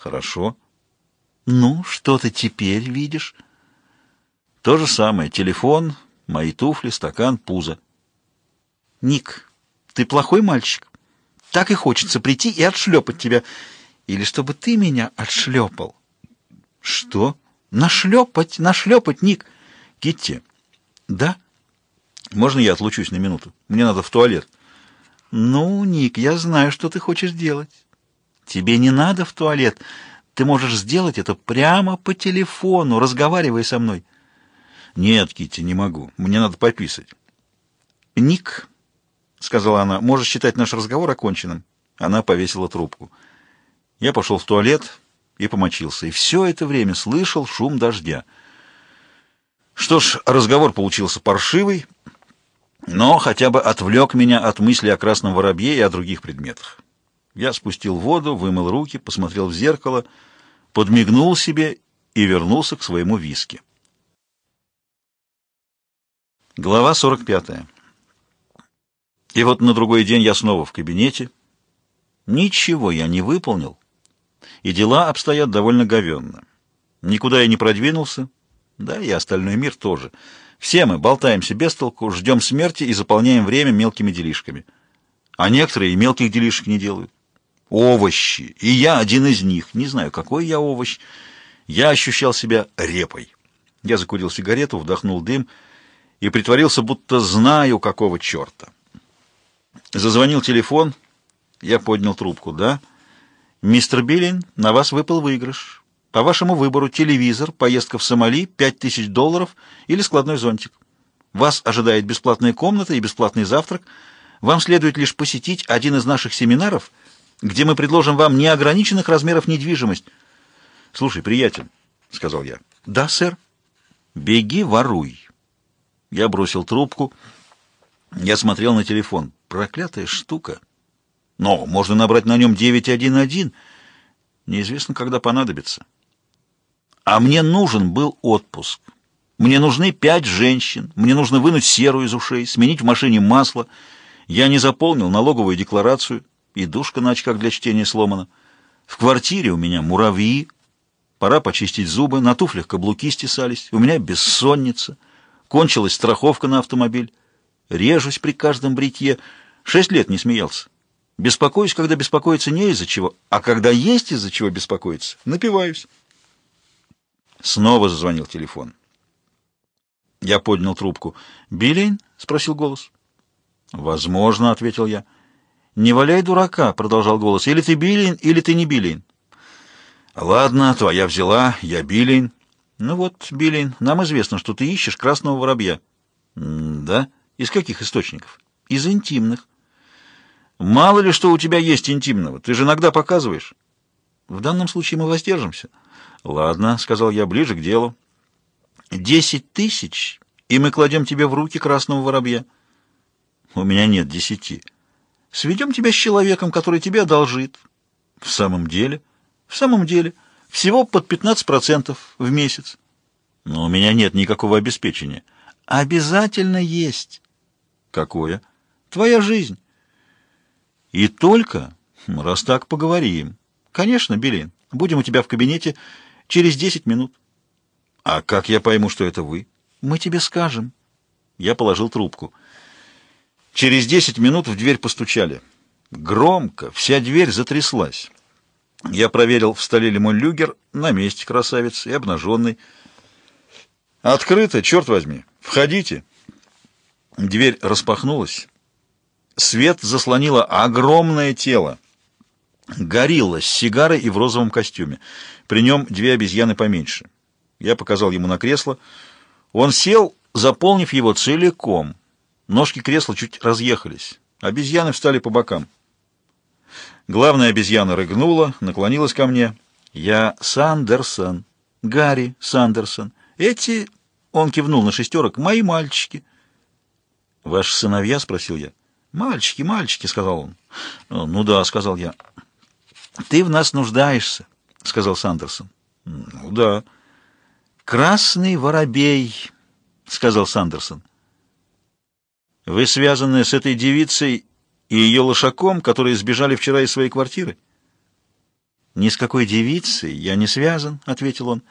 Хорошо. Ну, что ты теперь видишь? То же самое. Телефон, мои туфли, стакан, пузо. Ник, ты плохой мальчик. Так и хочется прийти и отшлепать тебя. Или чтобы ты меня отшлепал. Что? Нашлепать, нашлепать, Ник. Китти. Да? Можно я отлучусь на минуту? Мне надо в туалет. Ну, Ник, я знаю, что ты хочешь делать. Тебе не надо в туалет. Ты можешь сделать это прямо по телефону, разговаривая со мной. Нет, Китти, не могу. Мне надо пописать. Ник, сказала она, можешь считать наш разговор оконченным. Она повесила трубку. Я пошел в туалет и помочился, и все это время слышал шум дождя. Что ж, разговор получился паршивый, но хотя бы отвлек меня от мысли о красном воробье и о других предметах. Я спустил воду, вымыл руки, посмотрел в зеркало, подмигнул себе и вернулся к своему виски. Глава 45. И вот на другой день я снова в кабинете. Ничего я не выполнил, и дела обстоят довольно говенно. Никуда я не продвинулся, да и остальной мир тоже. Все мы болтаемся без толку, ждем смерти и заполняем время мелкими делишками. А некоторые и мелких делишек не делают. Овощи. И я один из них. Не знаю, какой я овощ. Я ощущал себя репой. Я закурил сигарету, вдохнул дым и притворился, будто знаю, какого черта. Зазвонил телефон. Я поднял трубку. «Да?» «Мистер Биллин, на вас выпал выигрыш. По вашему выбору телевизор, поездка в Сомали, пять тысяч долларов или складной зонтик. Вас ожидает бесплатная комната и бесплатный завтрак. Вам следует лишь посетить один из наших семинаров, где мы предложим вам неограниченных размеров недвижимость. Слушай, приятель, — сказал я. Да, сэр. Беги, воруй. Я бросил трубку. Я смотрел на телефон. Проклятая штука. Но можно набрать на нем 911. Неизвестно, когда понадобится. А мне нужен был отпуск. Мне нужны пять женщин. Мне нужно вынуть серу из ушей, сменить в машине масло. Я не заполнил налоговую декларацию, и душка на очках для чтения сломана. В квартире у меня муравьи. Пора почистить зубы, на туфлях каблуки стесались. У меня бессонница. Кончилась страховка на автомобиль. Режусь при каждом бритье. Шесть лет не смеялся. Беспокоюсь, когда беспокоиться не из-за чего, а когда есть из-за чего беспокоиться, напиваюсь. Снова зазвонил телефон. Я поднял трубку. «Биллин?» — спросил голос. «Возможно», — ответил я. «Не валяй дурака», — продолжал голос. «Или ты Биллин, или ты не Биллин». «Ладно, твоя взяла, я Биллин». «Ну вот, Биллин, нам известно, что ты ищешь красного воробья». «Да? Из каких источников?» «Из интимных». Мало ли что у тебя есть интимного, ты же иногда показываешь. В данном случае мы воздержимся. Ладно, сказал я, ближе к делу. Десять тысяч, и мы кладем тебе в руки красного воробья. У меня нет десяти. Сведем тебя с человеком, который тебе одолжит. В самом деле? В самом деле. Всего под 15% в месяц. Но у меня нет никакого обеспечения. Обязательно есть. Какое? Твоя жизнь. И только, раз так, поговорим. Конечно, Белин, будем у тебя в кабинете через десять минут. А как я пойму, что это вы? Мы тебе скажем. Я положил трубку. Через десять минут в дверь постучали. Громко, вся дверь затряслась. Я проверил, в столе ли мой люгер, на месте красавец и обнаженный. Открыто, черт возьми, входите. Дверь распахнулась. Свет заслонило огромное тело. Горилла с сигарой и в розовом костюме. При нем две обезьяны поменьше. Я показал ему на кресло. Он сел, заполнив его целиком. Ножки кресла чуть разъехались. Обезьяны встали по бокам. Главная обезьяна рыгнула, наклонилась ко мне. «Я Сандерсон, Гарри Сандерсон. Эти...» — он кивнул на шестерок. «Мои мальчики». «Ваши сыновья?» — спросил я. «Мальчики, мальчики», — сказал он. «Ну да», — сказал я. «Ты в нас нуждаешься», — сказал Сандерсон. «Ну да». «Красный воробей», — сказал Сандерсон. «Вы связаны с этой девицей и ее лошаком, которые сбежали вчера из своей квартиры?» «Ни с какой девицей я не связан», — ответил он.